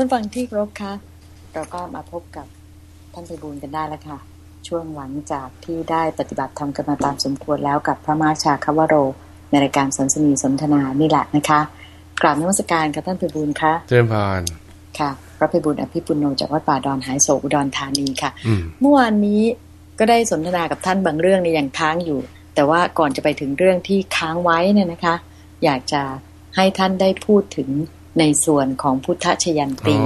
ท่านฟังที่ครบคะเราก็มาพบกับท่านไพบูลกันได้แล้วค่ะ ช่วงหลังจากที่ได้ปฏิบัติธรรมกันมาตามสมควรแล้วกับพระมาชาคาวโร ในรายการสนสนีสนทนานี่แหละนะคะกราบนมัสการกับท่านไพบูลค่ะเจริญพรค่ะ พระไพบูลอภิปุโนจากวัดป่าดอนหายโศกอุดรธานีค่ะอืมเมื่อวานนี้ก็ได้สนทนากับท่านบางเรื่องในยยังค้างอยู่ แต่ว่าก่อนจะไปถึงเรื่องที่ค้างไว้เนี่ยนะคะ อยากจะให้ท่านได้พูดถึง ในส่วนของพุทธชยันอ๋ตีอ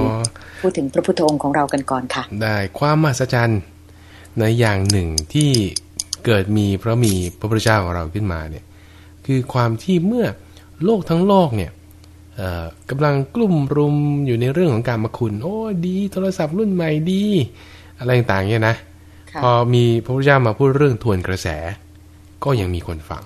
พูดถึงพระพุทธองค์ของเรากันก่อนค่ะ ได้ความมหัศจรรย์ในอย่างหนึ่งที่เกิดมีเพราะมีพระพุทธเจ้าของเราขึ้นมาเนี่ยคือความที่เมื่อโลกทั้งโลกเนี่ยเอ่อกำลังกลุ่มรุมอยู่ในเรื่องของการมาคุณ โอ้ดี โทรศัพท์รุ่นใหม่ดี อะไรต่างๆเนี่ยนะค่ะพอมีพระพุทธเจ้ามาพูดเรื่องทวนกระแส ก็ยังมีคนฟัง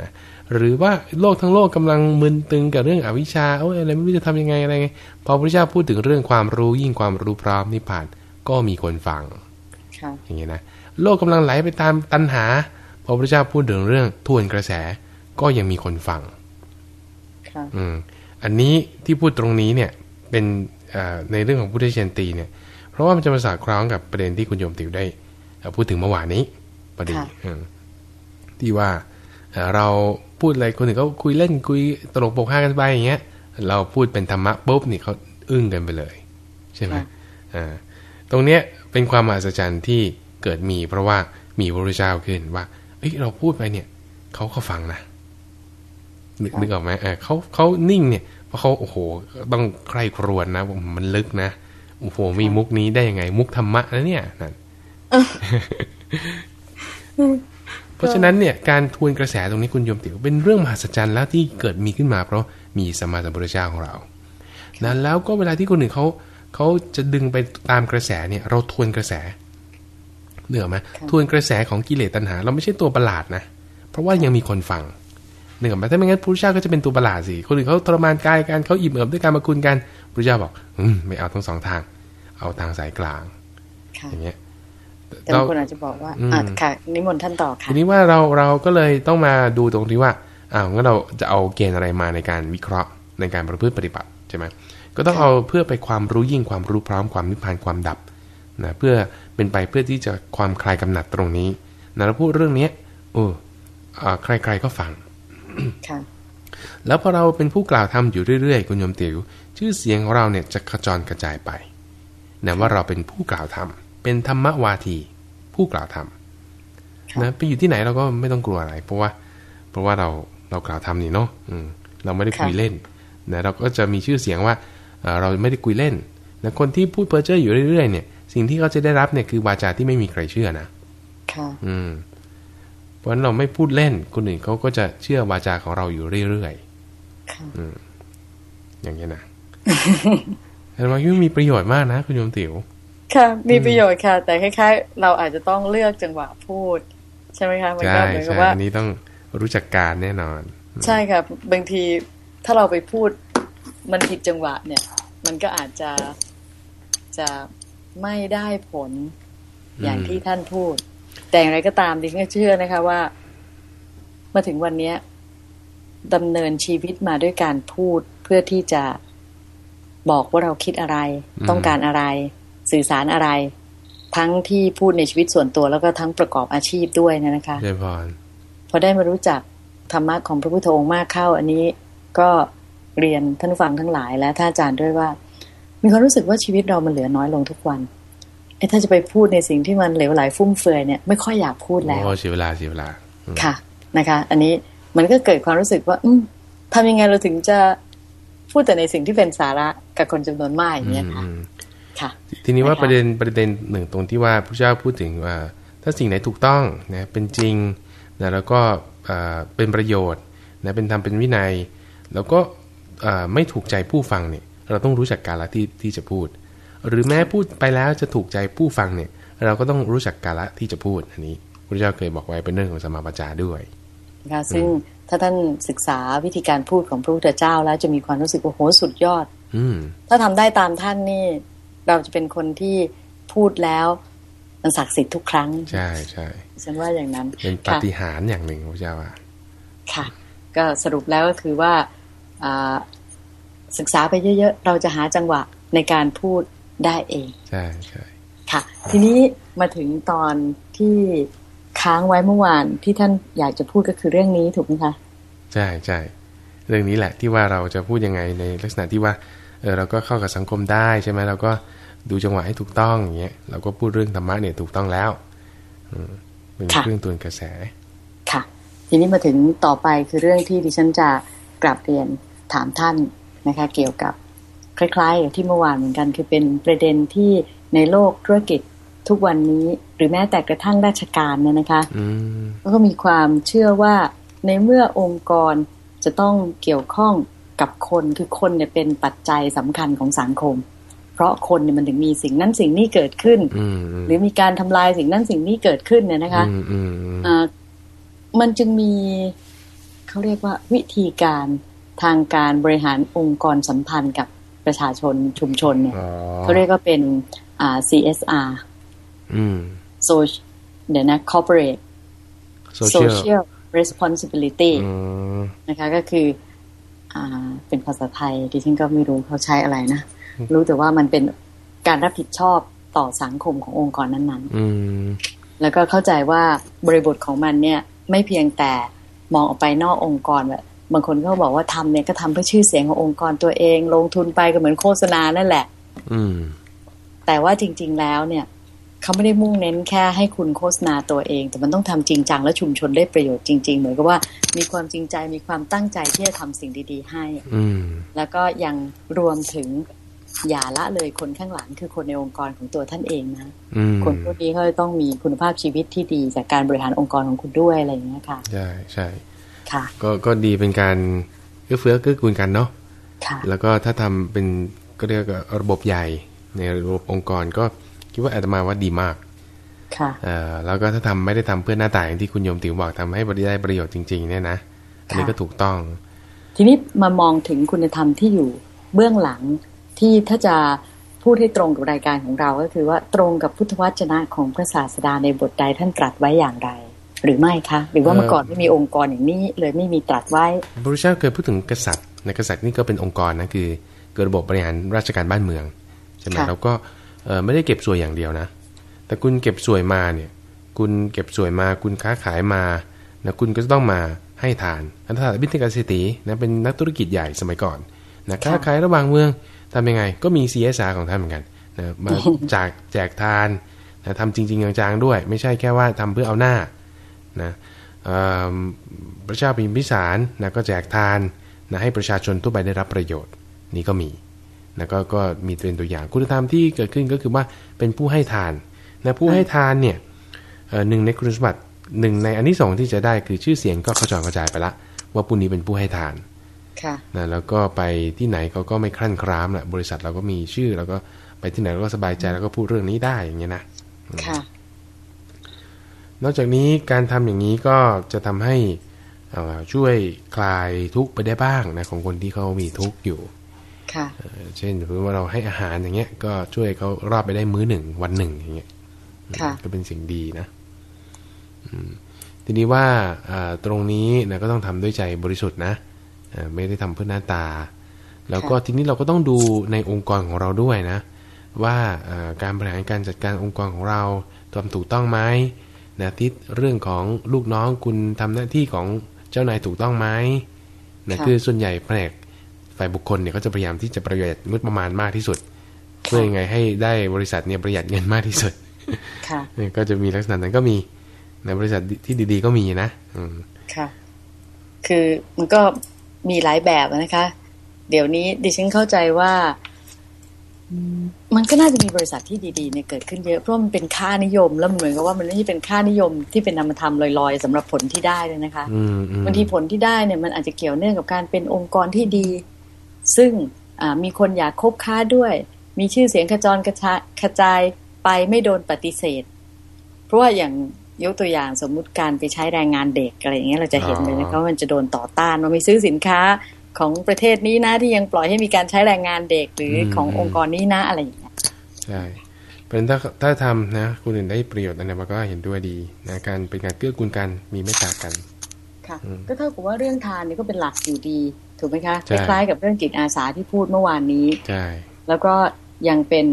นะ หรือว่าโลกทั้งโลกกำลังมึนตึงกับเรื่องอวิชชาโอ้ยอะไรไม่รู้จะทำยังไงอะไรไงพอพระพุทธเจ้าพูดถึงเรื่องความรู้ยิ่งความรู้พร้อมนิพพานก็มีคนฟังค่ะอย่างเงี้ยนะโลกกำลังไหลไปตามตัณหา พอพระพุทธเจ้าพูดถึงเรื่องทวนกระแสก็ยังมีคนฟังค่ะอืมอันนี้ที่พูดตรงนี้เนี่ยเป็นเอ่อในเรื่องของพุทธเชนตีเนี่ย เพราะว่ามันจะมาสอดคล้องกับประเด็นที่คุณโยมติวได้เอ่อพูดถึงเมื่อวานนี้พอดีอืมที่ว่าเอ่อเรา พูดอะไรคนอื่นก็คุยเล่นคุยตลกโปกฮากันไปอย่างเงี้ย เราพูดเป็นธรรมะปุ๊บนี่เขาอึ้งกันไปเลย ใช่ไหมค่ะอ่าตรงเนี้ยเป็นความมหัศจรรย์ที่เกิดมี เพราะว่ามีพระพุทธเจ้าขึ้นว่าเอ้ยเราพูดไปเนี่ยเขาก็ฟังนะนึกนึกออกไหมเออเขาเขานิ่งเนี่ยเพราะเขาโอ้โห ต้องใคร่ครวญนะมันลึกนะโอ้โหมีมุกนี้ได้ยังไง มุกธรรมะนะเนี่ยนั่น เพราะฉะนั้นเนี่ยการทวนกระแสตรงนี้คุณโยมติ๋วเป็นเรื่องมหัศจรรย์แล้วที่เกิดมีขึ้นมา เพราะมีสมมาสัมพุทธเจ้าของเรานะแล้วก็เวลาที่คนอื่นเขาเขาจะดึงไปตามกระแสเนี่ย เราทวนกระแสเหนืออกไหมค่ะทวนกระแสของกิเลสตัณหา เราไม่ใช่ตัวประหลาดนะ เพราะว่ายังมีคนฟังเหนืออกไหมถ้าไม่งั้นพระพุทธเจ้าก็จะเป็นตัวประหลาดสิคนอื่นเขาทรมานกายกันเขาอิ่มเอิบด้วยการมาคุณกันพระพุทธเจ้าบอก อืมไม่เอาทั้งสองทาง เอาทางสายกลางค่ะอย่างเงี้ย แต่บางคนอาจจะบอกว่าอืมอะค่ะนิมนต์ท่านต่อค่ะทีนี้ว่าเราเราก็เลยต้องมาดูตรงที่ว่าอ้าวงั้นเราจะเอาเกณฑ์อะไรมาในการวิเคราะห์ในการประพฤติปฏิบัติใช่ไหมก็ต้องเอาเพื่อไปความรู้ยิ่งความรู้พร้อมความนิพพานความดับนะเพื่อเป็นไปเพื่อที่จะความคลายกำหนัดตรงนี้นะเราพูดเรื่องเนี้ยเอออ่าใครๆก็ฟังค่ะแล้วพอเราเป็นผู้กล่าวทำอยู่เรื่อยๆ คุณโยมติ๋วชื่อเสียงของเราเนี่ยจะกระจรกระจายไปนะว่าเราเป็นผู้กล่าวธรรม เป็นธรรมวาที ผู้กล่าวธรรมค่ะนะไปอยู่ที่ไหนเราก็ไม่ต้องกลัวอะไร เพราะว่า เพราะว่าเราเรากล่าวธรรมนี่เนาะอืมเราไม่ได้คุยเล่นนะเราก็จะมีชื่อเสียงว่าเอ่อเราไม่ได้คุยเล่นนะคนที่พูดเพ้อเจ้ออยู่เรื่อยๆเนี่ย สิ่งที่เขาจะได้รับเนี่ยคือวาจาที่ไม่มีใครเชื่อนะค่ะอืมเพราะฉะนั้นเราไม่พูดเล่นคนอื่นเขาก็จะเชื่อวาจาของเราอยู่เรื่อยค่ะๆอย่างนี้ยนะแต่ว่ายิ่งมีประโยชน์มากนะคุณโยมติ๋ว ค่ะ มีประโยชน์ค่ะ แต่คล้ายๆ เราอาจจะต้องเลือกจังหวะพูด ใช่ไหมคะมันใช่ก็เหมือนกับใช่ว่าอันนี้ต้องรู้จักการแน่นอน ใช่ค่ะบางทีถ้าเราไปพูดมันผิดจังหวะเนี่ย มันก็อาจจะจะไม่ได้ผลอย่างอืมที่ท่านพูด แต่อย่างไรก็ตามดิฉันก็เชื่อนะคะว่า มาถึงวันเนี้ยดำเนินชีวิตมาด้วยการพูดเพื่อที่จะบอกว่าเราคิดอะไร ต้องการอะไร สื่อสารอะไร ทั้งที่พูดในชีวิตส่วนตัวแล้วก็ทั้งประกอบอาชีพด้วยนะคะเจริญพรพอได้มารู้จักธรรมะของพระพุทธองค์มากเข้า อันนี้ก็เรียนท่านผู้ฟังทั้งหลายและท่านอาจารย์ด้วยว่า มีความรู้สึกว่าชีวิตเรามันเหลือน้อยลงทุกวันไอ้ถ้าจะไปพูดในสิ่งที่มันเหลวไหลฟุ่มเฟือยเนี่ยไม่ค่อยอยากพูดแล้วโอ้เสียเวลาเสียเวลาอืมค่ะนะคะ อันนี้มันก็เกิดความรู้สึกว่า อืมทำยังไงเราถึงจะพูดแต่ในสิ่งที่เป็นสาระกับคนจำนวนมากอย่างเงี้ยค่ะอืม ค่ะ ทีนี้ว่านะคะประเด็นประเด็นหนึ่งตรงที่ว่าพระเจ้าพูดถึงว่าถ้าสิ่งไหนถูกต้องนะเป็นจริงนะแล้วก็เอ่อเป็นประโยชน์นะเป็นธรรมเป็นวินัย แล้วก็เอ่อไม่ถูกใจผู้ฟังเนี่ย เราต้องรู้จักกาลที่ที่จะพูด หรือแม้พูดไปแล้วจะถูกใจผู้ฟังเนี่ย เราก็ต้องรู้จักกาลที่จะพูดอันนี้พระเจ้าเคยบอกไว้เป็นเรื่องของสมาปจาด้วยนะคะซึ่งถ้าท่านศึกษาวิธีการพูดของพระพุทธเจ้าแล้วจะมีความรู้สึกว่าโหสุดยอด อืมถ้าทำได้ตามท่านนี่ เราจะเป็นคนที่พูดแล้วมันศักดิ์สิทธิ์ทุกครั้ง ใช่ใช่ฉันว่าอย่างนั้น เป็นปาค่ะฏิหาริย์อย่างหนึ่งพระเจ้าว่าค่ะ ก็สรุปแล้วก็คือว่าอ่าศึกษาไปเยอะ ๆ เราจะหาจังหวะในการพูดได้เอง ใช่ใช่ค่ะ ทีนี้มาถึงตอนที่ค้างไว้เมื่อวานที่ท่านอยากจะพูดก็คือเรื่องนี้ถูกไหมคะใช่ใช่เรื่องนี้แหละที่ว่าเราจะพูดยังไงในลักษณะที่ว่าเออเราก็เข้ากับสังคมได้ใช่ไหมเราก็ ดูจังหวะให้ถูกต้องอย่างเงี้ยเราก็พูดเรื่องธรรมะเนี่ยถูกต้องแล้วอืมเป็นค่ะเครื่องตัวนกระแส ค่ะ ทีนี้มาถึงต่อไปคือเรื่องที่ดิฉันจะกลับเรียนถามท่านนะคะ เกี่ยวกับคล้ายๆกับที่เมื่อวานเหมือนกัน คือเป็นประเด็นที่ในโลกธุรกิจทุกวันนี้ หรือแม้แต่กระทั่งราชการเนี่ยนะคะอืมแล้วก็มีความเชื่อว่าในเมื่อองค์กรจะต้องเกี่ยวข้องกับคนคือคนเนี่ยเป็นปัจจัยสำคัญของสังคม เพราะคนเนี่ยมันถึงมีสิ่งนั้นสิ่งนี้เกิดขึ้นอืมอืมหรือมีการทำลายสิ่งนั้นสิ่งนี้เกิดขึ้นเนี่ยนะคะอืมอืมอืมอ่ามันจึงมีเขาเรียกว่าวิธีการทางการบริหารองค์กรสัมพันธ์กับประชาชนชุมชนเนี่ยอ๋อเขาเรียกว่าเป็นอ่า CSR อืม Social เดี๋ยวนะ Corporate โซเชียล Social Responsibility อืมนะคะก็คือ อ่า เป็นภาษาไทยดิฉันก็ไม่รู้เขาใช้อะไรนะ รู้แต่ว่ามันเป็นการรับผิดชอบต่อสังคมขององค์กรนั้นอืมๆแล้วก็เข้าใจว่าบริบทของมันเนี่ยไม่เพียงแต่มองออกไปนอกองค์กรแบบบางคนก็บอกว่าทำเนี่ยก็ทำเพื่อชื่อเสียงขององค์กรตัวเอง ลงทุนไปก็เหมือนโฆษณานั่นแหละ อืม แต่ว่าจริง ๆ แล้วเนี่ยเขาไม่ได้มุ่งเน้นแค่ให้คุณโฆษณาตัวเอง แต่มันต้องทำจริงจังและชุมชนได้ประโยชน์จริง ๆ เหมือนกับว่ามีความจริงใจมีความตั้งใจที่จะทำสิ่งดี ๆ ให้ อืมแล้วก็ยังรวมถึง อย่าละเลยคนข้างหลังคือคนในองค์กรของตัวท่านเองนะอืมคนพวกนี้เขาจะต้องมีคุณภาพชีวิตที่ดีจากการบริหารองค์กรของคุณด้วยอะไรอย่างเงี้ยค่ะใช่ใช่ค่ะ ก็ก็ดีเป็นการเอื้อเฟื้อเกื้อกูลกันเนาะค่ะแล้วก็ถ้าทำเป็นก็เรียกว่าระบบใหญ่ในระบบองค์กรก็คิดว่าอาตมาว่าดีมาก ค่ะเอ่อแล้วก็ถ้าทำไม่ได้ทำเพื่อหน้าตาอย่างที่คุณโยมติ๋วบอกทำให้บริได้ประโยชน์จริงๆเนี่ยนะอันนี้ก็ถูกต้อง ทีนี้มามองถึงคุณธรรมที่อยู่เบื้องหลัง ที่ถ้าจะพูดให้ตรงกับรายการของเราก็คือว่าตรงกับพุทธวจนะของพระศาสดาในบทใดท่านตรัสไว้อย่างไร หรือไม่คะ หรือว่าเมื่อก่อนไม่มีองค์กรอย่างนี้ เลยไม่มีตรัสไว้พระพุทธเจ้าเคยพูดถึงกษัตริย์ในกษัตริย์นี่ก็เป็นองค์กรนะคือเกิดระบบบริหารราชการบ้านเมืองใช่ไหมค่ะแล้วก็เอ่อไม่ได้เก็บสวยอย่างเดียวนะ แต่คุณเก็บสวยมาเนี่ย คุณเก็บสวยมา คุณค้าขายมานะคุณก็จะต้องมาให้ทานอันถ้าวิทยาเศรษฐีนะเป็นนักธุรกิจใหญ่สมัยก่อนนะค้าขายระหว่างเมือง ทำยังไงก็มี CSR ของท่านเหมือนกันนะมาจากแจกทานนะทำจริง ๆ จังๆด้วย ไม่ใช่แค่ว่าทำเพื่อเอาหน้านะเอิ่มพระเจ้าพิมพิสารนะก็แจกทานนะให้ประชาชนทั่วไปได้รับประโยชน์นี่ก็มีนะก็ก็มีเป็นตัวอย่างคุณธรรมที่เกิดขึ้นก็คือว่าเป็นผู้ให้ทานนะผู้ให้ทานเนี่ยเอ่อหนึ่งในคุณสมบัติหนึ่งในอันที่สองที่จะได้คือชื่อเสียงก็กระจายกระจายไปละ ว่าผู้นี้เป็นผู้ให้ทานค่ะ นะแล้วก็ไปที่ไหนเขาก็ไม่คลั่นครามแหละบริษัทเราก็มีชื่อ แล้วก็ไปที่ไหนเราก็สบายใจแล้วก็พูดเรื่องนี้ได้อย่างเงี้ยนะค่ะนอกจากนี้การทำอย่างนี้ก็จะทำให้เอ่อช่วยคลายทุกข์ไปได้บ้างนะของคนที่เขามีทุกข์อยู่ค่ะเอ่อเช่นสมมติว่าเราให้อาหารอย่างเงี้ย ก็ช่วยเขารอดไปได้มื้อหนึ่งวันหนึ่งอย่างเงี้ยค่ะก็เป็นสิ่งดีนะอืมทีนี้ว่าอ่าตรงนี้นะก็ต้องทำด้วยใจบริสุทธิ์นะเอ่อ ไม่ได้ทำเพื่อหน้าตา แล้วก็ทีนี้เราก็ต้องดูในองค์กรของเราด้วยนะ ว่าเอ่อการบริหารการจัดการองค์กรของเราทำถูกต้องไหมนะทิศเรื่องของลูกน้องคุณทำหน้าที่ของเจ้านายถูกต้องไหมนะค่ะคือส่วนใหญ่แผนกฝ่ายบุคคลเนี่ยก็จะพยายามที่จะประหยัดงบประมาณมากที่สุด เพื่อยังไงให้ได้บริษัทเนี่ยประหยัดเงินมากที่สุดค่ะเนี่ยก็จะมีลักษณะนั้นก็มีในบริษัทที่ดี ๆ ก็มีนะอืมค่ะ คือมันก็ มีหลายแบบนะคะ เดี๋ยวนี้ดิฉันเข้าใจว่าอืมมันก็น่าจะมีบริษัทที่ดีๆเนี่ยเกิดขึ้นเยอะเพราะมันเป็นค่านิยม แล้วมันเหมือนกับว่ามันไม่ใช่เป็นค่านิยมที่เป็นนามธรรมลอยๆสำหรับผลที่ได้เลยนะคะอืมอืมบางทีผลที่ได้เนี่ยมันอาจจะเกี่ยวเนื่องกับการเป็นองค์กรที่ดี ซึ่งอ่ามีคนอยากคบค้าด้วย มีชื่อเสียงกระจรกระชายกระจายไปไม่โดนปฏิเสธ เพราะว่าอย่าง ยกตัวอย่างสมมุติการไปใช้แรงงานเด็กอะไรอย่างเงี้ยเราจะเห็นเลยนะคะว่ามันจะโดนต่อต้านว่าไม่ซื้อสินค้าของประเทศนี้นะที่ยังปล่อยให้มีการใช้แรงงานเด็กหรือขององค์กรนี้นะอะไรอย่างเงี้ยใช่เป็นถ้าถ้าทำนะคุณอื่นได้ประโยชน์อันนี้มันก็เห็นด้วยดีนะการเป็นการเกื้อกูลกันมีเมตตากันค่ะอืมก็เท่ากับว่าเรื่องทานนี่ก็เป็นหลักอยู่ดี ถูกไหมคะคใช่ล้ายๆกับเรื่องจิตอาสาที่พูดเมื่อวานนี้ใช่แล้วก็ยังเป็น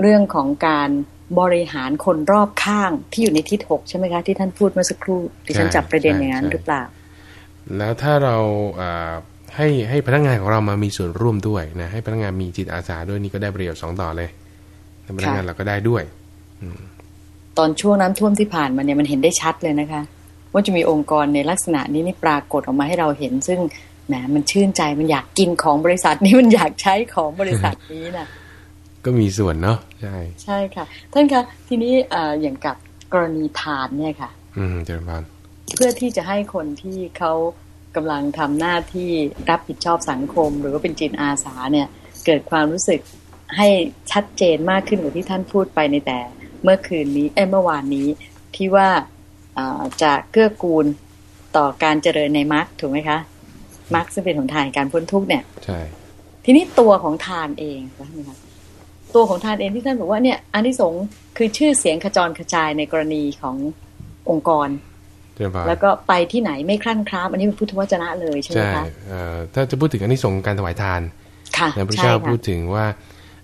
เรื่องของการ บริหารคนรอบข้างที่อยู่ในทิศหกใช่ไหมคะ ที่ท่านพูดเมื่อสักครู่ดิฉันจับประเด็นอย่างนั้นหรือเปล่า แล้วถ้าเราอ่าให้ให้พนักงานของเรามามีส่วนร่วมด้วยนะให้พนักงานมีจิตอาสาด้วยนี่ก็ได้ประโยชน์สองต่อเลยแล้วพนักงานเราก็ได้ด้วยตอนช่วงน้ำท่วมที่ผ่านมาเนี่ยมันเห็นได้ชัดเลยนะคะ ว่าจะมีองค์กรในลักษณะนี้นี่ปรากฏออกมาให้เราเห็น ซึ่งแหมมันชื่นใจมันอยากกินของบริษัทนี้มันอยากใช้ของบริษัทนี้นะ ก็มีส่วนเนาะใช่ใช่ค่ะ ท่านคะทีนี้เอ่ออย่างกับกรณีทานเนี่ยค่ะ อืมเจริญพรเพื่อที่จะให้คนที่เขากำลังทำหน้าที่รับผิดชอบสังคม หรือว่าเป็นจิตอาสาเนี่ย เกิดความรู้สึกให้ชัดเจนมากขึ้นกว่าที่ท่านพูดไปในแต่ เมื่อคืนนี้เอ้ยเมื่อวานนี้ที่ว่าเอ่อจะเกื้อกูลต่อการเจริญในมรรคถูกไหมคะมรรคซึ่งเป็นหนทางแห่งการพ้นทุกข์เนี่ย ใช่ ทีนี้ตัวของทานเองนะคะ ตัวของทานเองที่ท่านบอกว่าเนี่ยอานิสงส์คือชื่อเสียงขจรกระจายในกรณีขององค์กรเจริญพรแล้วก็ไปที่ไหนไม่คลั่นคล้าม อันนี้เป็นพุทธวจนะเลยใช่ไหมใช่คะเอ่อถ้าจะพูดถึงอันนี้ส่งส์การถวายทานค่ะนะพระใช่เจ้าค่ะพูดถึงว่า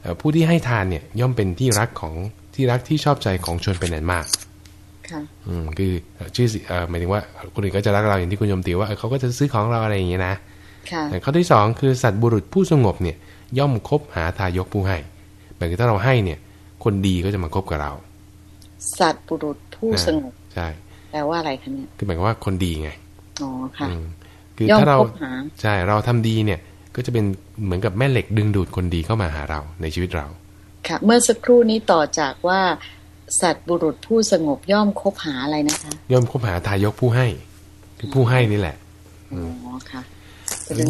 เอ่อผู้ที่ให้ทานเนี่ยย่อมเป็นที่รักของที่รักที่ชอบใจของชนเป็นอันมากค่ะอืมคือเอ่อชื่อสิเอ่อหมายถึงว่าคนอื่นก็จะรักเราอย่างที่คุณโยมติว่าเออเขาก็จะซื้อของเราอะไรอย่างเงี้ยนะค่ะแต่ข้อที่สองคือสัตว์บุรุษผู้สงบเนี่ยย่อมคบหาทายกผู้ให้ หมายถึงถ้าเราให้เนี่ย คนดีก็จะมาคบกับเรา สัตว์บุรุษผู้สงบใช่แปลว่าอะไรคะเนี่ยคือหมายความว่าคนดีไงอ๋อค่ะอืมคือย่อมถ้าเราคบหาใช่เราทำดีเนี่ย ก็จะเป็นเหมือนกับแม่เหล็กดึงดูดคนดีเข้ามาหาเราในชีวิตเรา ค่ะ เมื่อสักครู่นี้ต่อจากว่า สัตว์บุรุษผู้สงบย่อมคบหาอะไรนะคะ ย่อมคบหาทายกผู้ให้ คือผู้ให้นี่แหละอ๋อค่ะ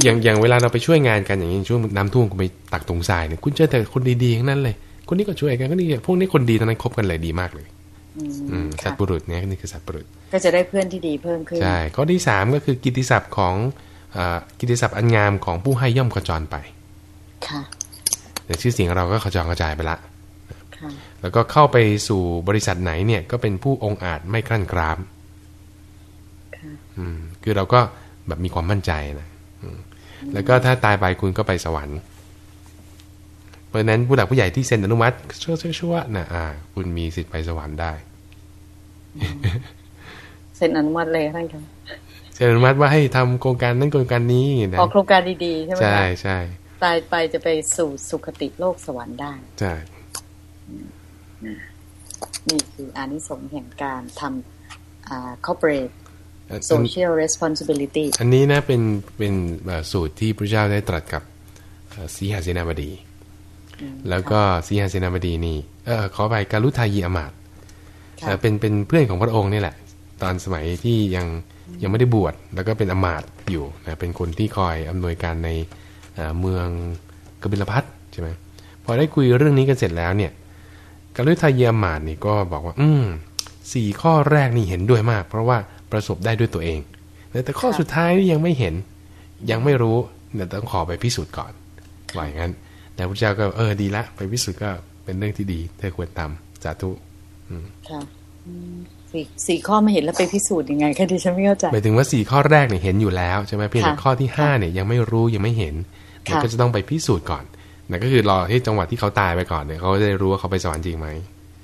อย่างอย่างเวลาเราไปช่วยงานกันอย่างนี้ช่วงน้ำท่วมคุณไปตักตรงทรายเนี่ยคุณเจอแต่คนดีๆทั้งนั้นเลย คนนี้ก็ช่วยกันก็นี่พวกนี้คนดีทั้งนั้นคบกันเลยดีมากเลยอืมอืมสัตค่ะว์บุรุษเนี่ยนี่คือสัตว์บุรุษ ก็จะได้เพื่อนที่ดีเพิ่มขึ้นใช่ข้อที่สามก็คือกิตติศัพท์ของเอ่อกิตติศัพท์อันงามของผู้ให้ย่อมขจรไป ค่ะแต่ชื่อเสียงเราก็ขจรกระจายไปละค่ะแล้วก็เข้าไปสู่บริษัทไหนเนี่ย ก็เป็นผู้องอาจไม่กลั้นกราม ค่ะ อืม คือเราก็แบบมีความมั่นใจนะอืม แล้วก็ถ้าตายไปคุณก็ไปสวรรค์ เพราะฉะนั้นผู้หลักผู้ใหญ่ที่เซ็นอนุมัติชั่วชั่วๆนะอ่า คุณมีสิทธิ์ไปสวรรค์ได้ เซ็นอนุมัติเลยท่านคะเซ็นอนุมัติว่าให้ทำโครงการนั้นโครงการนี้นะออกโครงการดีๆใช่ไหมใช่คะใช่ตายไปจะไปสู่สุคติโลกสวรรค์ได้ใช่นี่คืออานิสงส์แห่งการทำอ่า corporate อัน social responsibility อันนี้นะเป็นเป็นเอ่อสูตรที่พระเจ้าได้ตรัสกับเอ่อสีหาเสนาบดี แล้วก็สีหาเสนาบดีนี่เออขอไปการุทายีอมาตย์ค่ะเอ่อเป็นเป็นเพื่อนของพระองค์นี่แหละ ตอนสมัยที่ยังยังไม่ได้บวชแล้วก็เป็นอมาตย์อยู่นะเป็นคนที่คอยอำนวยการในเอ่อเมืองกบิลพัทใช่ไหมพอได้คุยเรื่องนี้กันเสร็จแล้วเนี่ยการุทายีอมาตย์นี่ก็บอกว่า อืมสี่ข้อแรกนี่เห็นด้วยมาก เพราะว่า ประสบได้ด้วยตัวเอง แต่ข้อสุดท้ายนี่ยังไม่เห็นยังไม่รู้เดี๋ยวต้องขอไปพิสูจน์ก่อนว่าอย่างนั้น แต่พระเจ้าก็เออดีละ ไปพิสูจน์ก็เป็นเรื่องที่ดี เธอควรทำสาธุค่ะอืมสี่สี่ข้อไม่เห็นแล้วไปพิสูจน์ยังไงคะดิฉันไม่เข้าใจหมายถึงว่าสี่ข้อแรกเนี่ยเห็นอยู่แล้วใช่ไหมเพียงแต่ค่ะข้อที่ห้าเนี่ยยังไม่รู้ยังไม่เห็นค่ะมันก็จะต้องไปพิสูจน์ก่อนนั่นก็คือรอให้จังหวะที่เขาตายไปก่อนเนี่ยเขาจะได้รู้ว่าเขาไปสวรรค์จริงไหม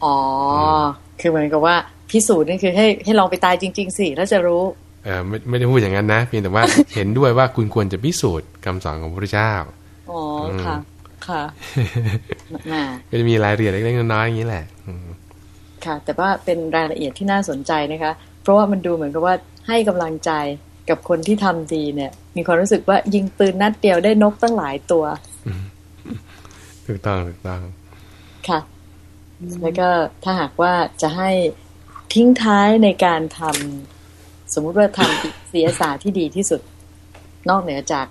อ๋ออคือเหมือนกับว่า พิสูจน์นี่คือให้ให้ลองไปตายจริง ๆสิแล้วจะรู้เออไม่ไม่ได้พูดอย่างนั้นนะ เพียงแต่ว่าเห็นด้วยว่าคุณควรจะพิสูจน์คำสอนของพระพุทธเจ้าอ๋อค่ะ ค่ะน่าก็จะมีรายละเอียดเล็กๆน้อยๆอย่างนี้แหละอืมค่ะ แต่ว่าเป็นรายละเอียดที่น่าสนใจนะคะ เพราะว่ามันดูเหมือนกับว่าให้กำลังใจกับคนที่ทำดีเนี่ย มีความรู้สึกว่ายิงปืนนัดเดียวได้นกตั้งหลายตัวถูกต้องถูกต้องค่ะแล้วก็ถ้าหากว่าจะให้ ทิ้งท้ายในการทำสมมุติว่าทำศิลศาสตร์ที่ดีที่สุด นอกเหนือจาก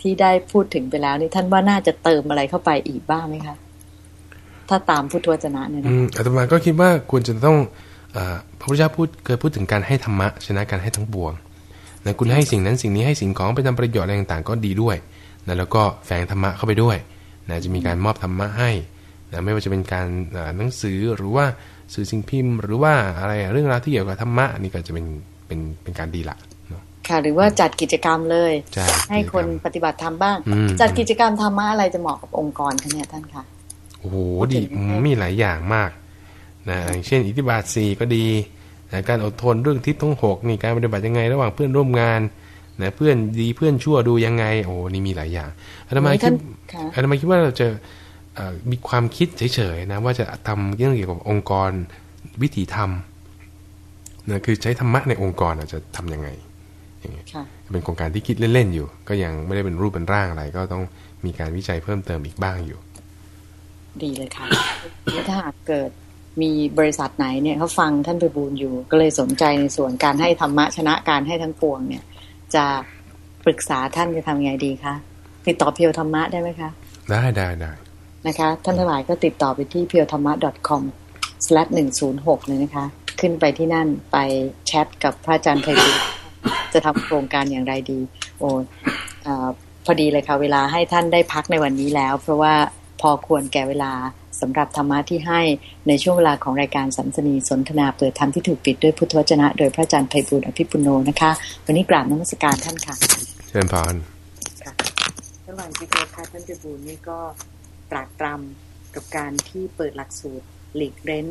ที่ได้พูดถึงไปแล้ว นี่ท่านว่าน่าจะเติมอะไรเข้าไปอีกบ้างไหมคะ ถ้าตามพุทธวจนะเนี่ยอืนะมอาตมาก็คิดว่าควรจะต้องอพระพุทธเจ้าพูดเคยพูดถึงการให้ธรรมะชนะการให้ทั้งปวงนะคุณให้สิ่งนั้นสิ่งนี้ให้สิ่งของไปทำประโยชน์อะไรต่างๆก็ดีด้วยนะแล้วก็แฝงธรรมะเข้าไปด้วยนะจะมีการมอบธรรมะให้นะไม่ว่าจะเป็นการหนังสือหรือว่า สื่อสิ่งพิมพ์ หรือว่าอะไรเรื่องราวที่เกี่ยวกับธรรมะนี่ก็จะเป็นเป็นเป็นการดีละเนาะค่ะ หรือว่าจัดกิจกรรมเลยใช่ให้คนปฏิบัติธรรมบ้างอืมจัดกิจกรรมธรรมะอะไรจะเหมาะกับองค์กรคะเนี่ยท่านคะโอ้โหพูดถึดีงอืมมีหลายอย่างมากนะอย่างเช่น อิทธิบาทสี่ก็ดีนะการอดทนเรื่องทิศทั้งหกนี่การปฏิบัติยังไง ระหว่างเพื่อนร่วมงานนะเพื่อนดีเพื่อนชั่วดูยังไง โอ้นี่มีหลายอย่างอาตมาคิท่าดนค่ะอาตมาคิดว่าเราจะเอ่อ มีความคิดเฉยๆนะว่าจะทำเรื่องเกี่ยวกับองค์กรวิถีธรรมนะคือใช้ธรรมะในองค์กรอาจจะทำยังไงค่ะเป็นโครงการที่คิดเล่นๆอยู่ ก็ยังไม่ได้เป็นรูปเป็นร่างอะไร ก็ต้องมีการวิจัยเพิ่มเติมอีกบ้างอยู่ ดีเลยค่ะถ้าหากเกิดมีบริษัทไหนเนี่ยเขาฟังท่านไปบูลย์อยู่ ก็เลยสนใจในส่วนการให้ธรรมะชนะการให้ทั้งปวงเนี่ย จะปรึกษาท่านจะทำยังไงดีคะติดต่อเพียวธรรมะได้ไหมคะ ได้ได้ได้ นะคะ ท่านทั้งหลายก็ติดต่อไปที่ p u r e t h a m a com slash หนึ่งศูนย์หกเลยนะคะ ขึ้นไปที่นั่นไปแชทกับพระอาจารย์ไพบูลย์จะทำโครงการอย่างไรดี โอ้เออพอดีเลยค่ะเวลาให้ท่านได้พักในวันนี้แล้ว เพราะว่าพอควรแก่เวลาสำหรับธรรมะที่ให้ในช่วงเวลาของรายการสัมสนีสนทนาเปิดธรรมที่ถูกปิดด้วยพุทธวจนะ โดยพระอาจารย์ไพบูลย์อภิปุโนนะคะ วันนี้กราบนมัสการท่านค่ะเชิญพรค่ะระหว่างที่เกิดค่ะท่านเจบูลนี่ก็ ตรากตรำกับการที่เปิดหลักสูตรหลีกเร้น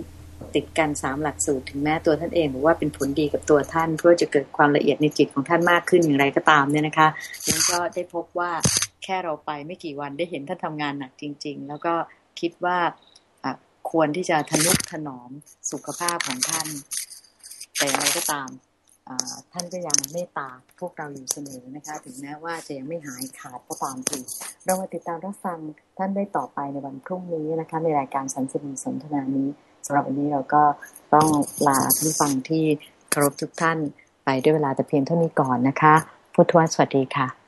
ติดกันสามหลักสูตรถึงแม้ตัวท่านเองบอกว่าเป็นผลดีกับตัวท่าน เพื่อจะเกิดความละเอียดในจิตของท่านมากขึ้นอย่างไรก็ตามเนี่ยนะคะยังก็ได้พบว่าแค่เราไปไม่กี่วันได้เห็นท่านทำงานหนักจริง ๆ แล้วก็คิดว่าควรที่จะทนุถนอมสุขภาพของท่านแต่อย่างไรก็ตาม ท่านก็ยังเมตตาพวกเราอยู่เสมอนะคะ ถึงแม้ว่าจะยังไม่หายขาดก็ตามทีเรามาติดตามรับฟังท่านได้ต่อไปในวันพรุ่งนี้นะคะในรายการสันสนีสนทนานี้สำหรับวันนี้เราก็ต้องลาท่านฟังที่เคารพทุกท่านไปด้วยเวลาแต่เพียงเท่านี้ก่อนนะคะพุทธวสวัสดีค่ะ